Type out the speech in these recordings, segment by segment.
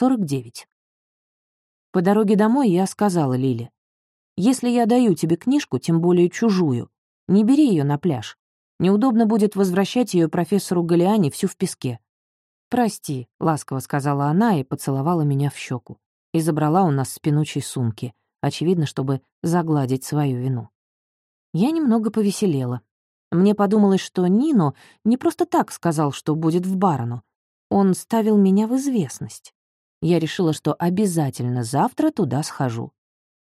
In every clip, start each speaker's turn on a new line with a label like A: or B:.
A: 49. По дороге домой я сказала Лиле, «Если я даю тебе книжку, тем более чужую, не бери ее на пляж. Неудобно будет возвращать ее профессору Галиане всю в песке». «Прости», — ласково сказала она и поцеловала меня в щеку. И забрала у нас с сумки, очевидно, чтобы загладить свою вину. Я немного повеселела. Мне подумалось, что Нино не просто так сказал, что будет в Барону. Он ставил меня в известность. Я решила, что обязательно завтра туда схожу.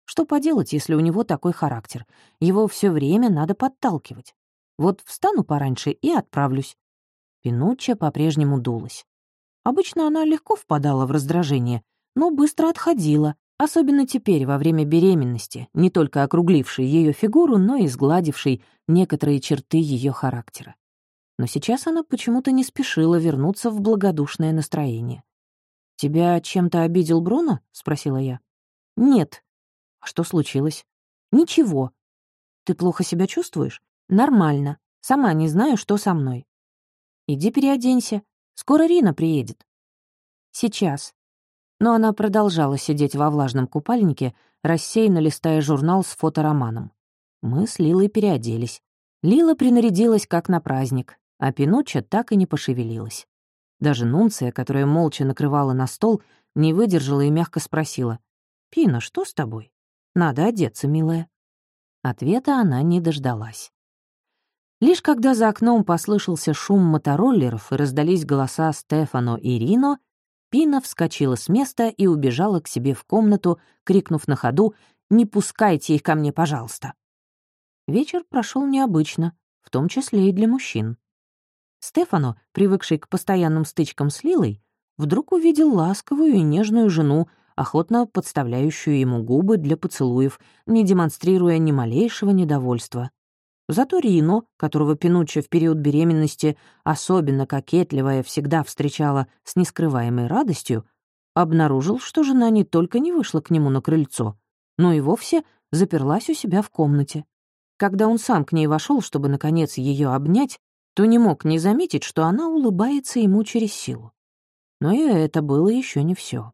A: Что поделать, если у него такой характер? Его все время надо подталкивать. Вот встану пораньше и отправлюсь. Пинучча по-прежнему дулась. Обычно она легко впадала в раздражение, но быстро отходила, особенно теперь, во время беременности, не только округлившей ее фигуру, но и сгладившей некоторые черты ее характера. Но сейчас она почему-то не спешила вернуться в благодушное настроение. «Тебя чем-то обидел Бруно?» — спросила я. «Нет». «А что случилось?» «Ничего». «Ты плохо себя чувствуешь?» «Нормально. Сама не знаю, что со мной». «Иди переоденься. Скоро Рина приедет». «Сейчас». Но она продолжала сидеть во влажном купальнике, рассеянно листая журнал с фотороманом. Мы с Лилой переоделись. Лила принарядилась как на праздник, а Пинучча так и не пошевелилась. Даже Нунция, которая молча накрывала на стол, не выдержала и мягко спросила. «Пина, что с тобой? Надо одеться, милая». Ответа она не дождалась. Лишь когда за окном послышался шум мотороллеров и раздались голоса Стефано и Рино, Пина вскочила с места и убежала к себе в комнату, крикнув на ходу «Не пускайте их ко мне, пожалуйста!». Вечер прошел необычно, в том числе и для мужчин. Стефано, привыкший к постоянным стычкам с Лилой, вдруг увидел ласковую и нежную жену, охотно подставляющую ему губы для поцелуев, не демонстрируя ни малейшего недовольства. Зато Рино, которого Пинучча в период беременности, особенно кокетливая, всегда встречала с нескрываемой радостью, обнаружил, что жена не только не вышла к нему на крыльцо, но и вовсе заперлась у себя в комнате. Когда он сам к ней вошел, чтобы, наконец, ее обнять, то не мог не заметить, что она улыбается ему через силу. Но и это было еще не все.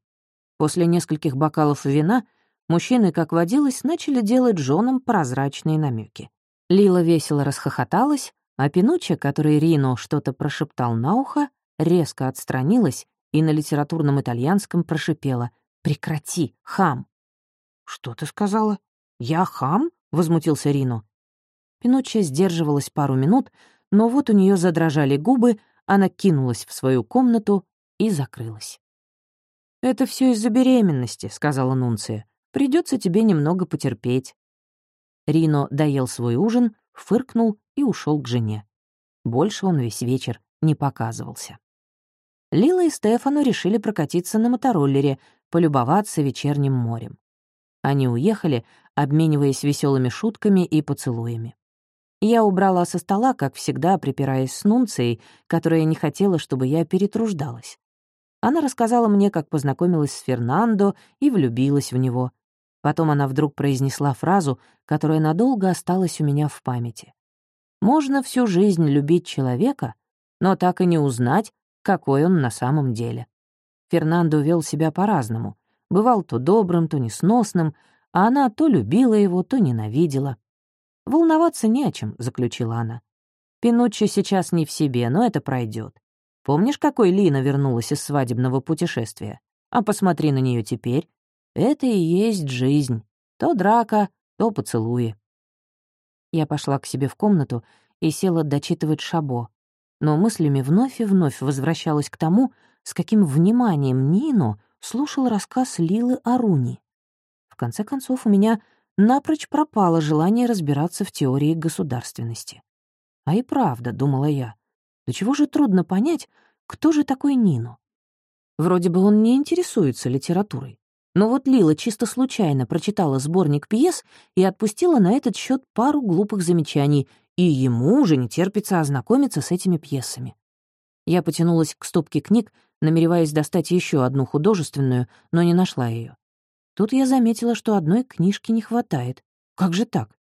A: После нескольких бокалов вина мужчины, как водилось, начали делать женам прозрачные намеки. Лила весело расхохоталась, а Пинучча, который Рино что-то прошептал на ухо, резко отстранилась и на литературном итальянском прошипела «Прекрати, хам!» «Что ты сказала? Я хам?» — возмутился Рино. Пинучча сдерживалась пару минут, но вот у нее задрожали губы, она кинулась в свою комнату и закрылась. «Это все из-за беременности», — сказала Нунция. Придется тебе немного потерпеть». Рино доел свой ужин, фыркнул и ушел к жене. Больше он весь вечер не показывался. Лила и Стефану решили прокатиться на мотороллере, полюбоваться вечерним морем. Они уехали, обмениваясь веселыми шутками и поцелуями. Я убрала со стола, как всегда, припираясь с Нунцией, которая не хотела, чтобы я перетруждалась. Она рассказала мне, как познакомилась с Фернандо и влюбилась в него. Потом она вдруг произнесла фразу, которая надолго осталась у меня в памяти. «Можно всю жизнь любить человека, но так и не узнать, какой он на самом деле». Фернандо вел себя по-разному. Бывал то добрым, то несносным, а она то любила его, то ненавидела. «Волноваться не о чем», — заключила она. «Пинуччи сейчас не в себе, но это пройдет. Помнишь, какой Лина вернулась из свадебного путешествия? А посмотри на нее теперь. Это и есть жизнь. То драка, то поцелуи». Я пошла к себе в комнату и села дочитывать Шабо, но мыслями вновь и вновь возвращалась к тому, с каким вниманием Нино слушал рассказ Лилы о Руни. В конце концов, у меня напрочь пропало желание разбираться в теории государственности. А и правда, думала я, до чего же трудно понять, кто же такой Нино. Вроде бы он не интересуется литературой. Но вот Лила чисто случайно прочитала сборник пьес и отпустила на этот счет пару глупых замечаний, и ему уже не терпится ознакомиться с этими пьесами. Я потянулась к стопке книг, намереваясь достать еще одну художественную, но не нашла ее. Тут я заметила, что одной книжки не хватает. Как же так?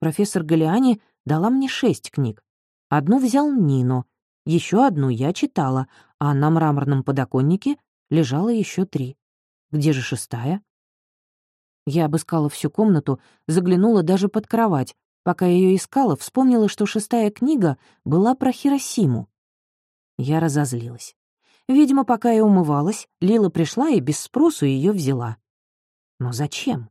A: Профессор Галиани дала мне шесть книг. Одну взял Нино, еще одну я читала, а на мраморном подоконнике лежало еще три. Где же шестая? Я обыскала всю комнату, заглянула даже под кровать. Пока ее искала, вспомнила, что шестая книга была про Хиросиму. Я разозлилась. Видимо, пока я умывалась, Лила пришла и без спросу ее взяла. Но зачем?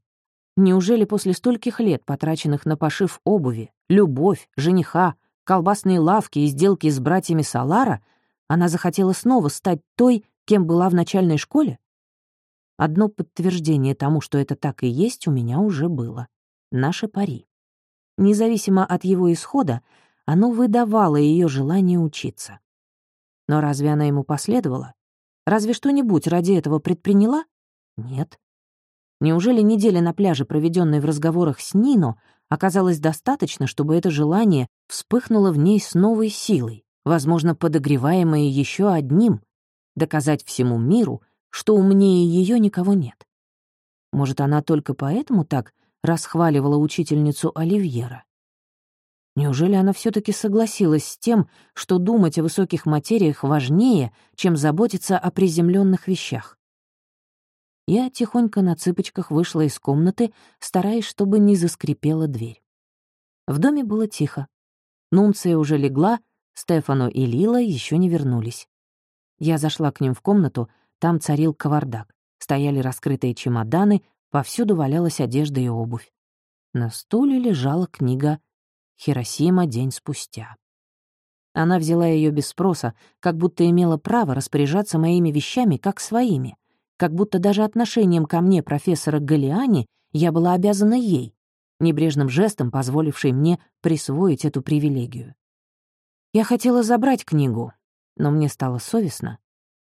A: Неужели после стольких лет, потраченных на пошив обуви, любовь, жениха, колбасные лавки и сделки с братьями Салара, она захотела снова стать той, кем была в начальной школе? Одно подтверждение тому, что это так и есть, у меня уже было. Наше пари. Независимо от его исхода, оно выдавало ее желание учиться. Но разве она ему последовала? Разве что-нибудь ради этого предприняла? Нет. Неужели неделя на пляже, проведенной в разговорах с Нино, оказалось достаточно, чтобы это желание вспыхнуло в ней с новой силой, возможно, подогреваемое еще одним — доказать всему миру, что умнее ее никого нет? Может, она только поэтому так расхваливала учительницу Оливьера? Неужели она все таки согласилась с тем, что думать о высоких материях важнее, чем заботиться о приземленных вещах? Я тихонько на цыпочках вышла из комнаты, стараясь, чтобы не заскрипела дверь. В доме было тихо. Нунция уже легла, Стефано и Лила еще не вернулись. Я зашла к ним в комнату, там царил кавардак. Стояли раскрытые чемоданы, повсюду валялась одежда и обувь. На стуле лежала книга Хиросима день спустя. Она взяла ее без спроса, как будто имела право распоряжаться моими вещами как своими, как будто даже отношением ко мне профессора Галиани я была обязана ей, небрежным жестом позволившей мне присвоить эту привилегию. Я хотела забрать книгу, но мне стало совестно,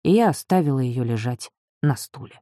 A: и я оставила ее лежать на стуле.